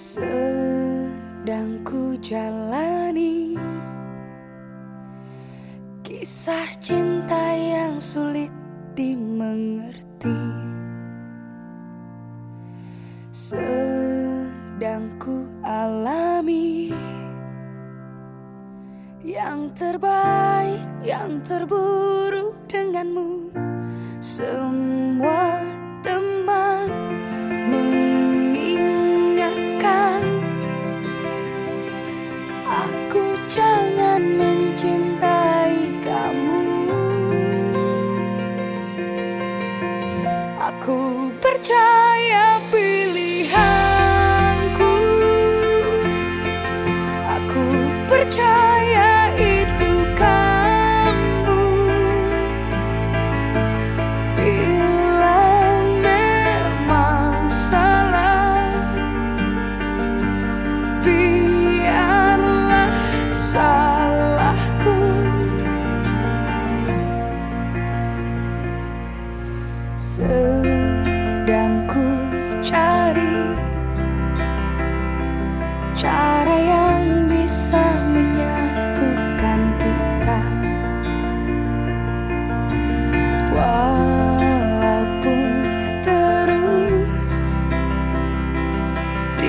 Sedang ku jalani Kisah cinta yang sulit dimengerti. Sedang ku alami Yang terbaik, yang terburuk denganmu. Semua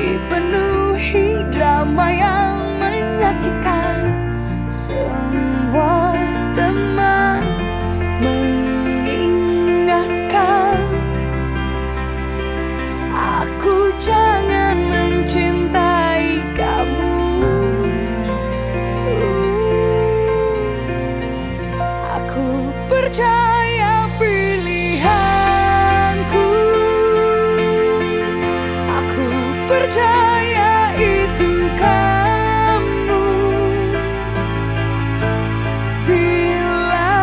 dipenuhi damai. yang percaya itu kamu. Bila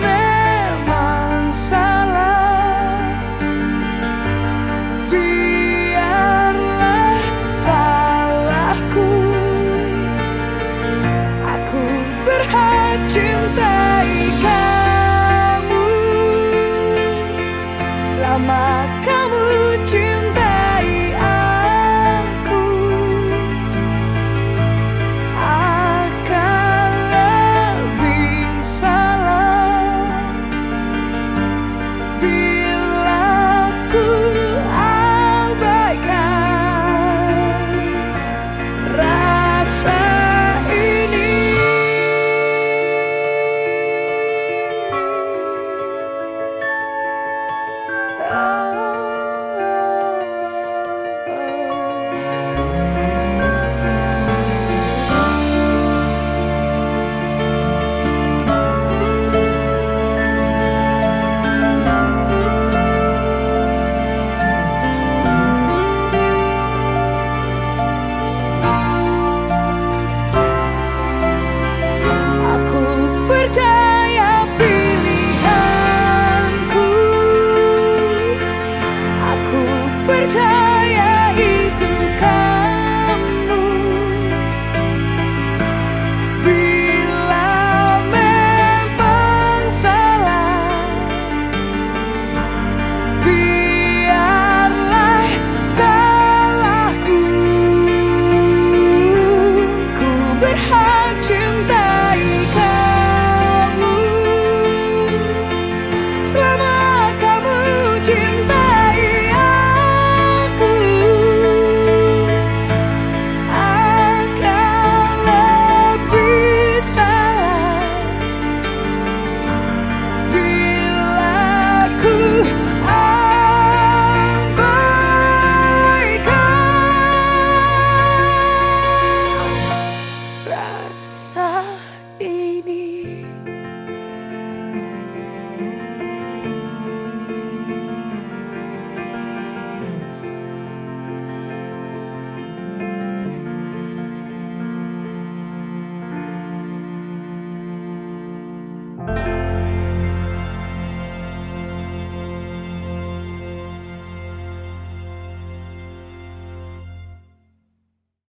memang salah Biarlah salahku. Aku berhak cintai kamu. Selama kamu cinta rocks.